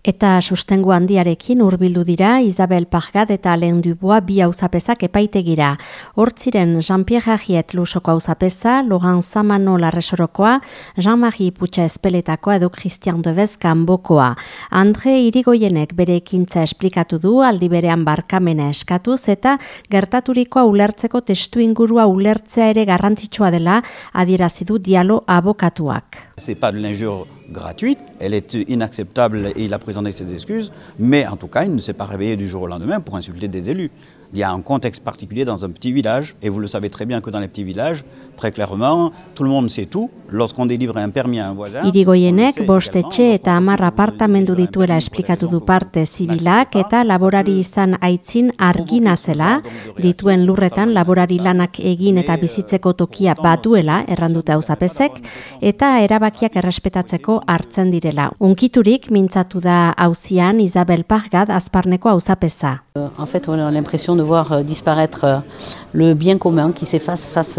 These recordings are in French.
Eta sustengu handiarekin hurbildu dira Isabel Pargad eta Alain Dubois bi auzapezak epaitegira. Hortziren Jean-Pierre Agiet lusoko auzapeza, Laurent Samano larresorokoa, Jean-Marie Putsa espeletakoa edo Christian Devez kanbokoa. Andre Irigoienek bere ekintza esplikatu du aldi berean barkamena eskatuz eta gertaturikoa ulertzeko testu ingurua ulertzea ere garrantzitsua dela adierazi du dialo abokatuak. C'est pas de l'injure gratuite, elle est inacceptable et il a présenté ses excuses, mais en tout cas, il ne s'est pas réveillé du jour au lendemain pour insulter des élus. Il y a un contexte particulier dans un petit village, et vous le savez très bien que dans les petits villages, très clairement, tout le monde sait tout. Lorsqu'on délivre un permis à un voisin... Irigoienek bostetxe eta hamar apartamendu dituela esplikatu du parte zibilak eta laborari izan aitzin argina zela, dituen lurretan laborari lanak egin eta bizitzeko tokia batuela errandute hauzapezek, eta erabakiak errespetatzeko hartzen direla. Unkiturik mintzatu da hauzian Isabel Pargad azparneko hauzapeza. Euh, en fait, on a l'impression de voir euh, disparaître euh, le bien commun qui s'efface face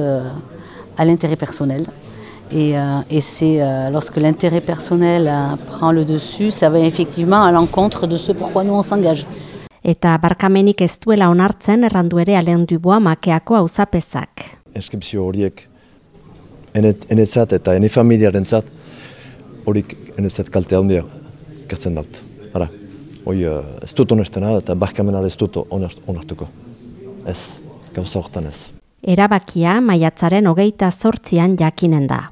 à l'intérêt personnel. Et, et c'est lorsque l'intérêt personnel prend le dessus, ça va effectivement à l'encontre de ce pourquoi nous on s'engage. Eta barkamenik ez duela onartzen errandu ere Alain Dubois makeako auzapezak. Eskipzio horiek enetzat eta ene familiaren zat, horik enetzat kalte handia kertzen daut. Ara. Hoi, uh, ez dut honestena eta barkamenar ez dut onartuko. Ez, gauza hortan ez. Erabakia maiatzaren hogeita zortzian jakinen da.